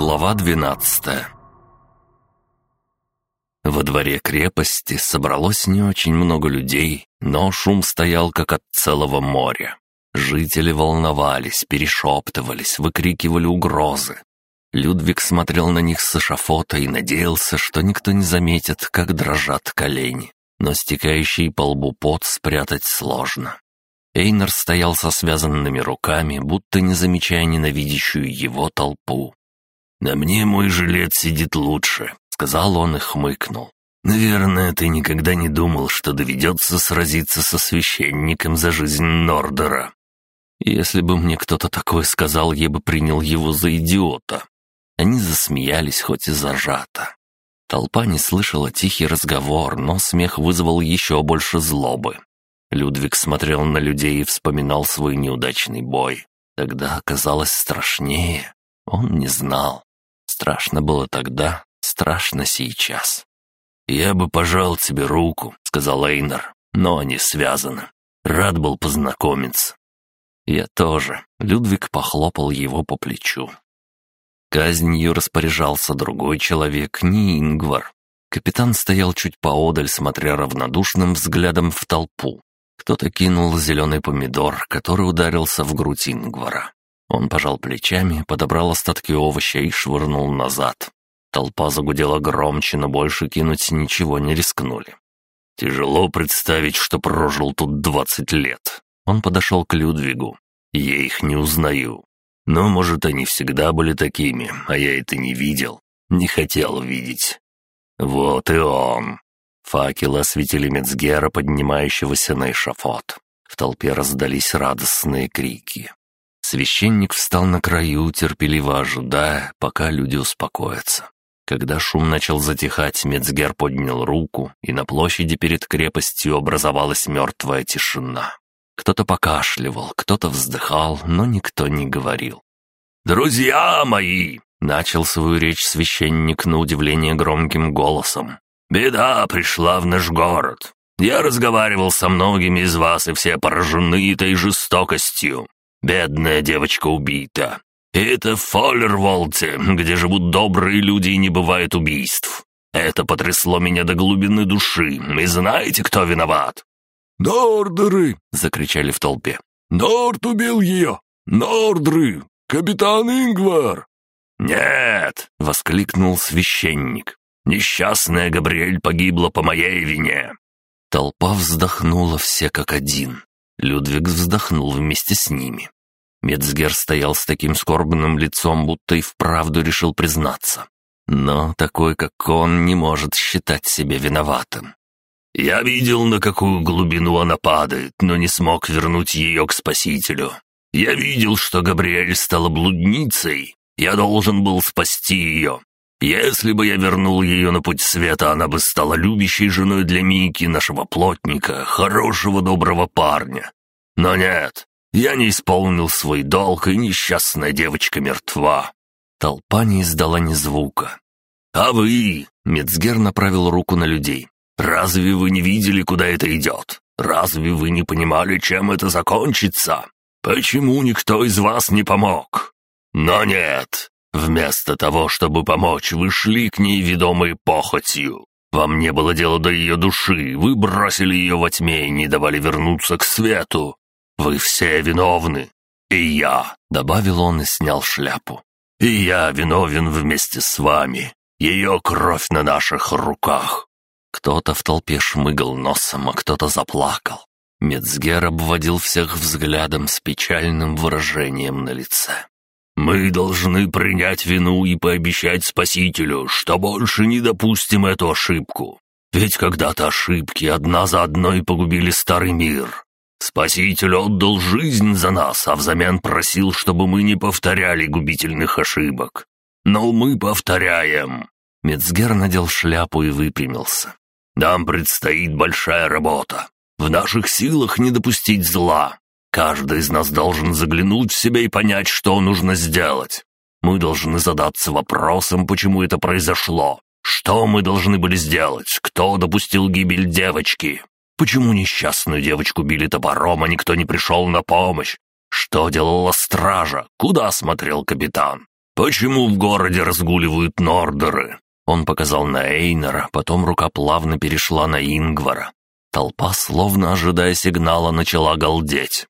Глава 12 Во дворе крепости собралось не очень много людей, но шум стоял как от целого моря. Жители волновались, перешептывались, выкрикивали угрозы. Людвиг смотрел на них с эшафота и надеялся, что никто не заметит, как дрожат колени. Но стекающий по лбу пот спрятать сложно. Эйнер стоял со связанными руками, будто не замечая ненавидящую его толпу. «На мне мой жилет сидит лучше», — сказал он и хмыкнул. «Наверное, ты никогда не думал, что доведется сразиться со священником за жизнь Нордера». «Если бы мне кто-то такое сказал, я бы принял его за идиота». Они засмеялись, хоть и зажато. Толпа не слышала тихий разговор, но смех вызвал еще больше злобы. Людвиг смотрел на людей и вспоминал свой неудачный бой. Тогда оказалось страшнее. Он не знал. Страшно было тогда, страшно сейчас. «Я бы пожал тебе руку», — сказал Эйнер, — «но они связаны. Рад был познакомиться». «Я тоже». Людвиг похлопал его по плечу. Казнью распоряжался другой человек, не Ингвар. Капитан стоял чуть поодаль, смотря равнодушным взглядом в толпу. Кто-то кинул зеленый помидор, который ударился в грудь Ингвара. Он пожал плечами, подобрал остатки овоща и швырнул назад. Толпа загудела громче, но больше кинуть ничего не рискнули. «Тяжело представить, что прожил тут двадцать лет». Он подошел к Людвигу. «Я их не узнаю. Но, может, они всегда были такими, а я это не видел. Не хотел видеть. Вот и он». Факелы осветили Мецгера, поднимающегося на эшафот. В толпе раздались радостные крики. Священник встал на краю, терпеливо ожидая, пока люди успокоятся. Когда шум начал затихать, Мецгер поднял руку, и на площади перед крепостью образовалась мертвая тишина. Кто-то покашливал, кто-то вздыхал, но никто не говорил. «Друзья мои!» — начал свою речь священник на удивление громким голосом. «Беда пришла в наш город. Я разговаривал со многими из вас, и все поражены этой жестокостью. Бедная девочка убита. И это в Фоллерволте, где живут добрые люди и не бывает убийств. Это потрясло меня до глубины души. И знаете, кто виноват?» «Нордеры!» — закричали в толпе. «Норд убил ее! Нордры! Капитан Ингвар!» «Нет!» — воскликнул священник. «Несчастная Габриэль погибла по моей вине!» Толпа вздохнула все как один. Людвиг вздохнул вместе с ними. Мецгер стоял с таким скорбным лицом, будто и вправду решил признаться. Но такой, как он, не может считать себя виноватым. «Я видел, на какую глубину она падает, но не смог вернуть ее к Спасителю. Я видел, что Габриэль стала блудницей. Я должен был спасти ее. Если бы я вернул ее на путь света, она бы стала любящей женой для Мики, нашего плотника, хорошего доброго парня. Но нет, я не исполнил свой долг, и несчастная девочка мертва». Толпа не издала ни звука. «А вы?» — Мецгер направил руку на людей. «Разве вы не видели, куда это идет? Разве вы не понимали, чем это закончится? Почему никто из вас не помог? Но нет, Вместо того, чтобы помочь, вы шли к ней ведомой похотью. Вам не было дела до ее души, вы бросили ее во тьме и не давали вернуться к свету. Вы все виновны. И я, — добавил он и снял шляпу. И я виновен вместе с вами. Ее кровь на наших руках. Кто-то в толпе шмыгал носом, а кто-то заплакал. Мецгер обводил всех взглядом с печальным выражением на лице. Мы должны принять вину и пообещать Спасителю, что больше не допустим эту ошибку. Ведь когда-то ошибки одна за одной погубили старый мир. Спаситель отдал жизнь за нас, а взамен просил, чтобы мы не повторяли губительных ошибок. Но мы повторяем». Мецгер надел шляпу и выпрямился. «Нам предстоит большая работа. В наших силах не допустить зла. Каждый из нас должен заглянуть в себя и понять, что нужно сделать. Мы должны задаться вопросом, почему это произошло. Что мы должны были сделать? Кто допустил гибель девочки? Почему несчастную девочку били топором, а никто не пришел на помощь? Что делала стража? Куда смотрел капитан? Почему в городе разгуливают нордеры?» Он показал на Эйнера, потом рука плавно перешла на Ингвара. Толпа, словно ожидая сигнала, начала галдеть.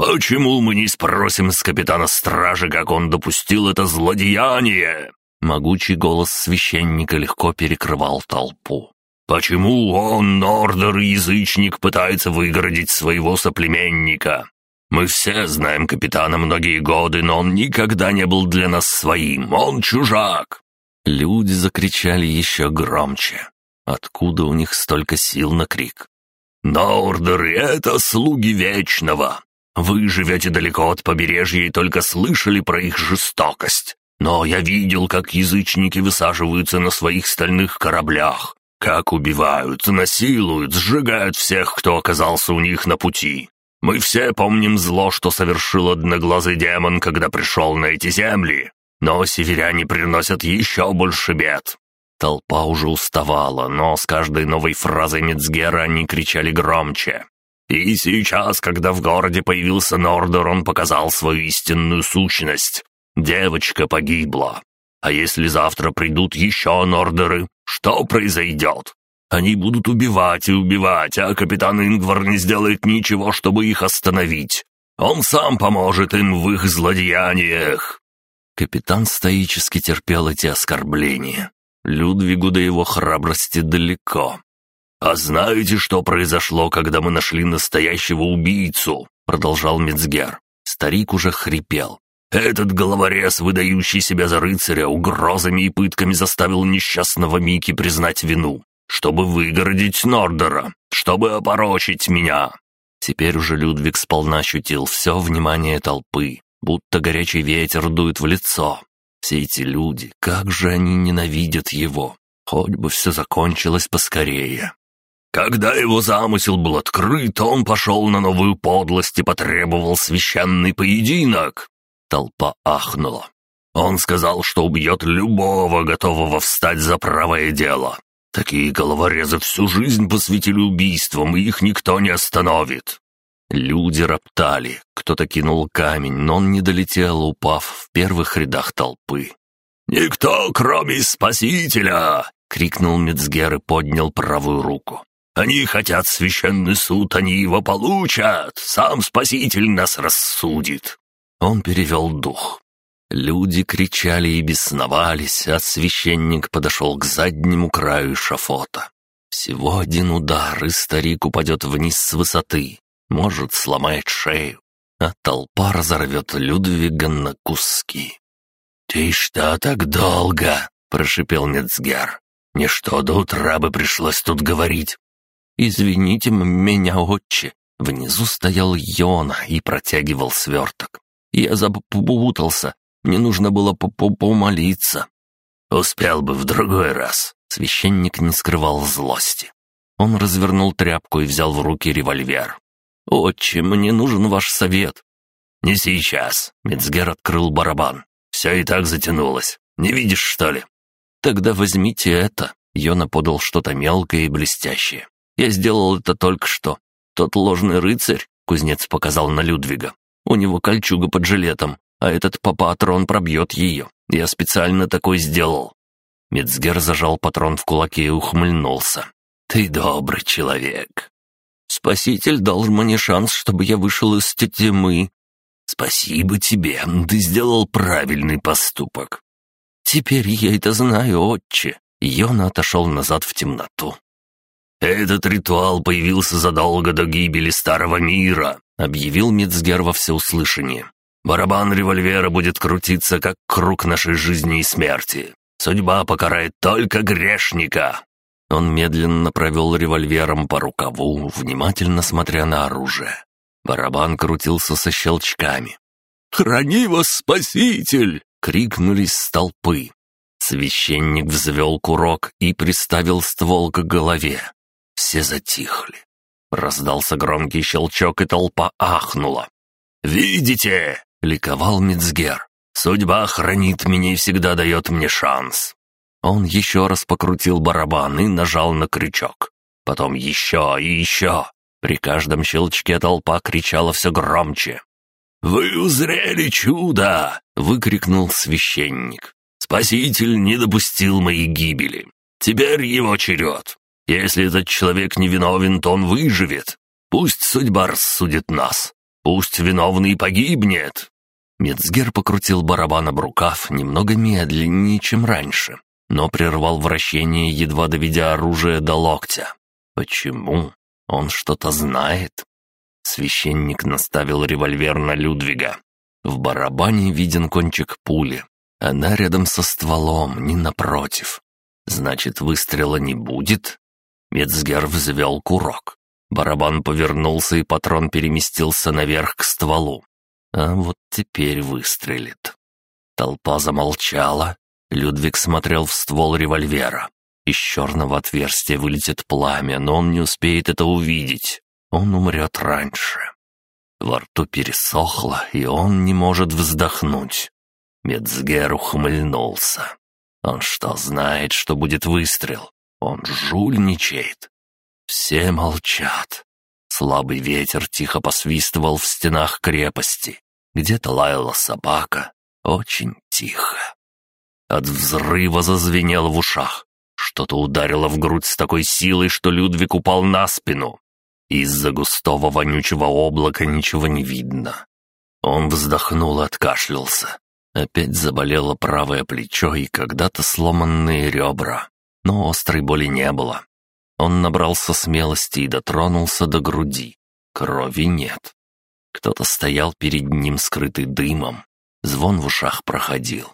«Почему мы не спросим с капитана стражи, как он допустил это злодеяние?» Могучий голос священника легко перекрывал толпу. «Почему он, Нордер и язычник, пытается выгородить своего соплеменника? Мы все знаем капитана многие годы, но он никогда не был для нас своим, он чужак!» Люди закричали еще громче. Откуда у них столько сил на крик? «Нордеры — это слуги Вечного. Вы живете далеко от побережья и только слышали про их жестокость. Но я видел, как язычники высаживаются на своих стальных кораблях, как убивают, насилуют, сжигают всех, кто оказался у них на пути. Мы все помним зло, что совершил одноглазый демон, когда пришел на эти земли. Но северяне приносят еще больше бед. Толпа уже уставала, но с каждой новой фразой Мецгера они кричали громче. И сейчас, когда в городе появился Нордер, он показал свою истинную сущность. Девочка погибла. А если завтра придут еще Нордеры, что произойдет? Они будут убивать и убивать, а капитан Ингвар не сделает ничего, чтобы их остановить. Он сам поможет им в их злодеяниях. Капитан стоически терпел эти оскорбления. Людвигу до его храбрости далеко. «А знаете, что произошло, когда мы нашли настоящего убийцу?» — продолжал Мецгер. Старик уже хрипел. «Этот головорез, выдающий себя за рыцаря, угрозами и пытками заставил несчастного Мики признать вину, чтобы выгородить Нордера, чтобы опорочить меня». Теперь уже Людвиг сполна ощутил все внимание толпы, будто горячий ветер дует в лицо. Все эти люди, как же они ненавидят его. Хоть бы все закончилось поскорее. Когда его замысел был открыт, он пошел на новую подлость и потребовал священный поединок. Толпа ахнула. Он сказал, что убьет любого, готового встать за правое дело. Такие головорезы всю жизнь посвятили убийствам, и их никто не остановит. Люди роптали, кто-то кинул камень, но он не долетел, упав в первых рядах толпы. «Никто, кроме Спасителя!» — крикнул Мецгер и поднял правую руку. «Они хотят священный суд, они его получат! Сам Спаситель нас рассудит!» Он перевел дух. Люди кричали и бесновались, а священник подошел к заднему краю шафота. Всего один удар, и старик упадет вниз с высоты, может, сломает шею, а толпа разорвет Людвига на куски. «Ты что так долго?» — прошипел Мецгер. «Не что, до утра бы пришлось тут говорить». «Извините меня, отче». Внизу стоял Йона и протягивал сверток. Я запутался, мне нужно было помолиться. «Успел бы в другой раз», — священник не скрывал злости. Он развернул тряпку и взял в руки револьвер. «Отче, мне нужен ваш совет». «Не сейчас», — Мецгер открыл барабан. «Все и так затянулось. Не видишь, что ли?» «Тогда возьмите это». Йона подал что-то мелкое и блестящее. «Я сделал это только что. Тот ложный рыцарь», — кузнец показал на Людвига. «У него кольчуга под жилетом, а этот папатрон пробьет ее. Я специально такой сделал». Мецгер зажал патрон в кулаке и ухмыльнулся. «Ты добрый человек. Спаситель дал мне шанс, чтобы я вышел из тьмы. Спасибо тебе, ты сделал правильный поступок. Теперь я это знаю, отче. Йона отошел назад в темноту. «Этот ритуал появился задолго до гибели Старого Мира», — объявил Мицгер во всеуслышание. «Барабан револьвера будет крутиться, как круг нашей жизни и смерти. Судьба покарает только грешника. Он медленно провел револьвером по рукаву, внимательно смотря на оружие. Барабан крутился со щелчками. «Храни вас, спаситель!» — крикнулись с толпы. Священник взвел курок и приставил ствол к голове. Все затихли. Раздался громкий щелчок, и толпа ахнула. «Видите?» — ликовал Мицгер. «Судьба хранит меня и всегда дает мне шанс. Он еще раз покрутил барабан и нажал на крючок. Потом еще и еще. При каждом щелчке толпа кричала все громче. «Вы узрели чудо!» — выкрикнул священник. «Спаситель не допустил моей гибели. Теперь его черед. Если этот человек невиновен, то он выживет. Пусть судьба рассудит нас. Пусть виновный погибнет». Мецгер покрутил барабан об рукав немного медленнее, чем раньше, но прервал вращение, едва доведя оружие до локтя. Почему? Он что-то знает? Священник наставил револьвер на Людвига. В барабане виден кончик пули. Она рядом со стволом, не напротив. Значит, выстрела не будет? Мецгер взвел курок. Барабан повернулся, и патрон переместился наверх к стволу. А вот теперь выстрелит. Толпа замолчала. Людвиг смотрел в ствол револьвера. Из черного отверстия вылетит пламя, но он не успеет это увидеть. Он умрет раньше. Во рту пересохло, и он не может вздохнуть. Мецгер ухмыльнулся. Он что, знает, что будет выстрел? Он жульничает. Все молчат. Слабый ветер тихо посвистывал в стенах крепости. Где-то лаяла собака. Очень тихо. От взрыва зазвенело в ушах. Что-то ударило в грудь с такой силой, что Людвиг упал на спину. Из-за густого вонючего облака ничего не видно. Он вздохнул и откашлялся. Опять заболело правое плечо и когда-то сломанные ребра. Но острой боли не было. Он набрался смелости и дотронулся до груди. Крови нет. Кто-то стоял перед ним, скрытый дымом. Звон в ушах проходил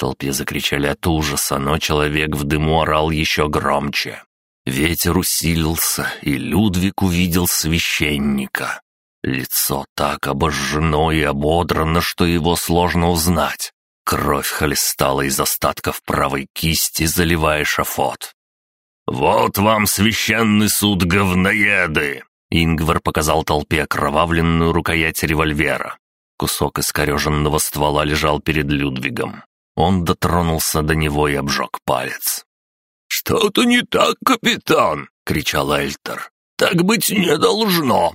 толпе закричали от ужаса, но человек в дыму орал еще громче. Ветер усилился, и Людвиг увидел священника. Лицо так обожжено и ободрано, что его сложно узнать. Кровь хлестала из остатков правой кисти, заливая шафот. «Вот вам священный суд говноеды!» Ингвар показал толпе окровавленную рукоять револьвера. Кусок искореженного ствола лежал перед Людвигом. Он дотронулся до него и обжег палец. «Что-то не так, капитан!» — кричал Эльтер. «Так быть не должно!»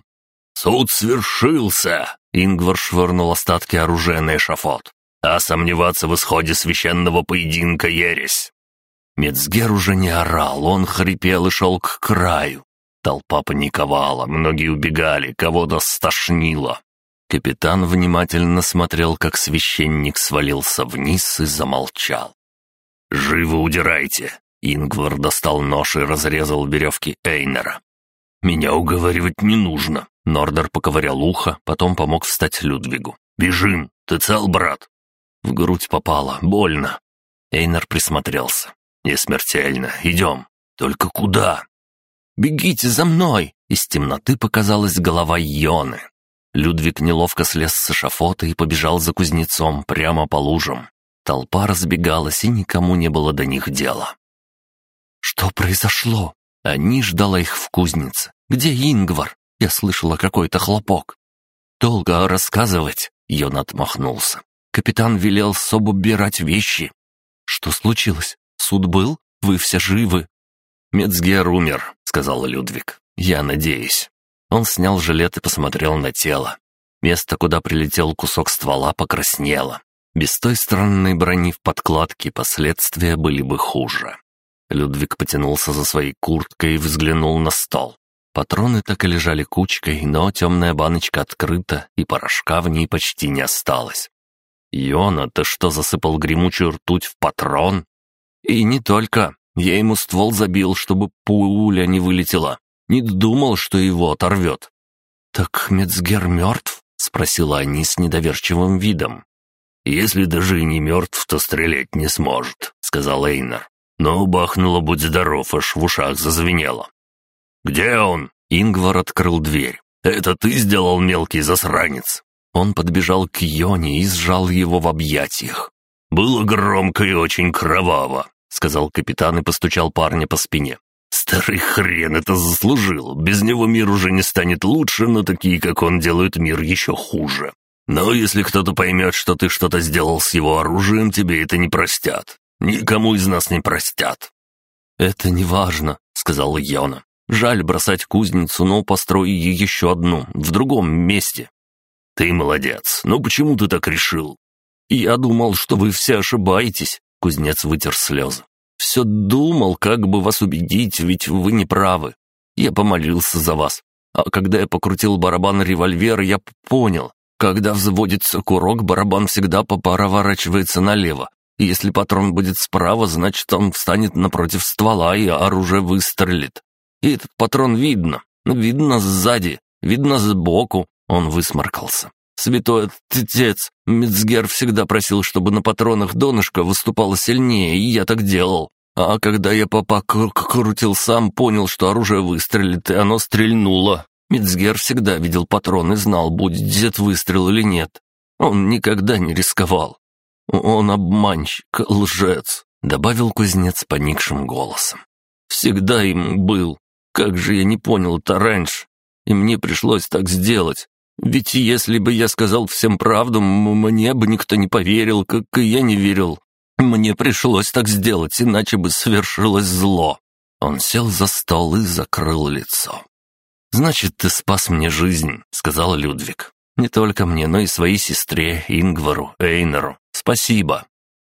«Суд свершился!» — Ингвар швырнул остатки оружия на эшафот. «А сомневаться в исходе священного поединка ересь!» Мецгер уже не орал, он хрипел и шел к краю. Толпа паниковала, многие убегали, кого-то стошнило. Капитан внимательно смотрел, как священник свалился вниз и замолчал. «Живо удирайте!» Ингвар достал нож и разрезал веревки Эйнера. «Меня уговаривать не нужно», — Нордер поковырял ухо, потом помог встать Людвигу. «Бежим! Ты цел, брат?» В грудь попало, больно. Эйнер присмотрелся. «Не смертельно. Идем. Только куда?» «Бегите за мной!» Из темноты показалась голова Йоны. Людвиг неловко слез с эшафота и побежал за кузнецом прямо по лужам. Толпа разбегалась, и никому не было до них дела. «Что произошло?» Они ждала их в кузнице. «Где Ингвар?» Я слышала какой-то хлопок. «Долго рассказывать?» Йон отмахнулся. Капитан велел Собу убирать вещи. «Что случилось? Суд был? Вы все живы?» «Мецгер умер», — сказал Людвиг. «Я надеюсь». Он снял жилет и посмотрел на тело. Место, куда прилетел кусок ствола, покраснело. Без той странной брони в подкладке последствия были бы хуже. Людвиг потянулся за своей курткой и взглянул на стол. Патроны так и лежали кучкой, но темная баночка открыта, и порошка в ней почти не осталось. «Йона, ты что, засыпал гремучую ртуть в патрон?» «И не только. Я ему ствол забил, чтобы пуля не вылетела. Не думал, что его оторвет». «Так Мецгер мертв?» — спросила они с недоверчивым видом. «Если даже и не мертв, то стрелять не сможет», — сказал Эйнер. Но бахнуло «Будь здоров», аж в ушах зазвенело. «Где он?» — Ингвар открыл дверь. «Это ты сделал мелкий засранец?» Он подбежал к Йоне и сжал его в объятиях. «Было громко и очень кроваво», — сказал капитан и постучал парня по спине. Старый хрен это заслужил. Без него мир уже не станет лучше, но такие, как он, делают мир еще хуже. Но если кто-то поймет, что ты что-то сделал с его оружием, тебе это не простят. Никому из нас не простят». «Это не важно», — сказал Йона. «Жаль бросать кузницу, но построю еще одну, в другом месте». «Ты молодец. Но почему ты так решил?» «Я думал, что вы все ошибаетесь», — кузнец вытер слезы. «Все думал, как бы вас убедить, ведь вы не правы. Я помолился за вас. А когда я покрутил барабан револьвера, я понял, когда взводится курок, барабан всегда поворачивается налево. И если патрон будет справа, значит, он встанет напротив ствола, и оружие выстрелит. И этот патрон видно. Видно сзади, видно сбоку. Он высморкался. Святой отец, Мицгер всегда просил, чтобы на патронах донышко выступало сильнее, и я так делал. А когда я папа крутил сам, понял, что оружие выстрелит, и оно стрельнуло. Мицгер всегда видел патрон и знал, будет выстрел или нет. Он никогда не рисковал. Он обманщик, лжец, добавил кузнец поникшим голосом. Всегда им был. Как же я не понял это раньше. И мне пришлось так сделать. Ведь если бы я сказал всем правду, мне бы никто не поверил, как и я не верил. Мне пришлось так сделать, иначе бы свершилось зло. Он сел за стол и закрыл лицо. «Значит, ты спас мне жизнь», — сказал Людвиг. «Не только мне, но и своей сестре, Ингвару, Эйнеру. Спасибо».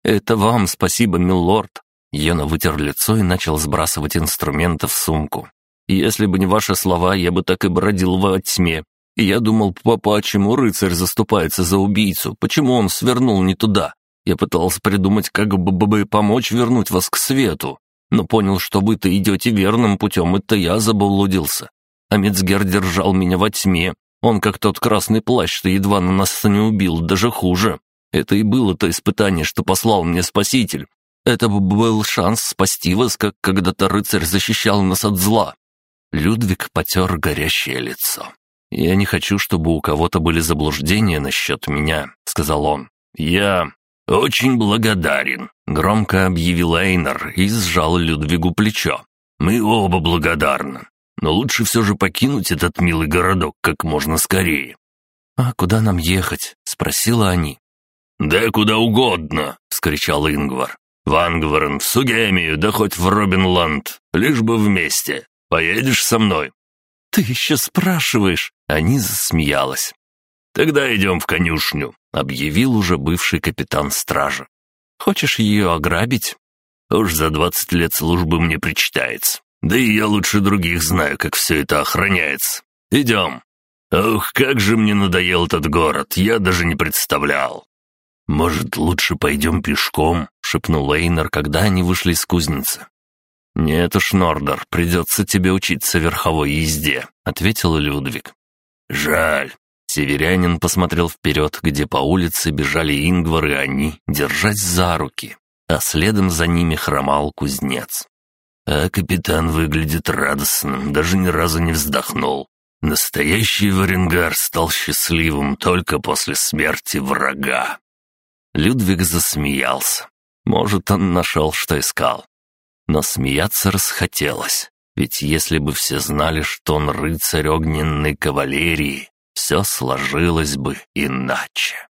«Это вам спасибо, милорд». Йона вытер лицо и начал сбрасывать инструменты в сумку. «Если бы не ваши слова, я бы так и бродил во тьме. И я думал, папа, почему рыцарь заступается за убийцу? Почему он свернул не туда? Я пытался придумать, как бы, бы помочь вернуть вас к свету, но понял, что вы-то идете верным путем, это я заблудился. А Мецгер держал меня во тьме. Он как тот красный плащ, что едва на нас не убил, даже хуже. Это и было то испытание, что послал мне Спаситель. Это был шанс спасти вас, как когда-то рыцарь защищал нас от зла». Людвиг потер горящее лицо. «Я не хочу, чтобы у кого-то были заблуждения насчет меня», — сказал он. «Я очень благодарен», — громко объявил Эйнер и сжал Людвигу плечо. «Мы оба благодарны но лучше все же покинуть этот милый городок как можно скорее». «А куда нам ехать?» — спросила они. «Да куда угодно!» — вскричал Ингвар. «В Ангварен, в Сугемию, да хоть в Робинланд, лишь бы вместе. Поедешь со мной?» «Ты еще спрашиваешь?» — они засмеялась. «Тогда идем в конюшню», — объявил уже бывший капитан стражи. «Хочешь ее ограбить?» «Уж за двадцать лет службы мне причитается. Да и я лучше других знаю, как все это охраняется. Идем. Ох, как же мне надоел этот город, я даже не представлял. «Может, лучше пойдем пешком?» — шепнул Эйнер, когда они вышли из кузницы. «Нет уж, Нордер, придется тебе учиться верховой езде», — ответил Людвиг. «Жаль». Северянин посмотрел вперед, где по улице бежали Ингвар и они, держась за руки, а следом за ними хромал кузнец. А капитан выглядит радостным, даже ни разу не вздохнул. Настоящий Варенгар стал счастливым только после смерти врага. Людвиг засмеялся. Может, он нашел, что искал. Но смеяться расхотелось. Ведь если бы все знали, что он рыцарь огненной кавалерии, все сложилось бы иначе.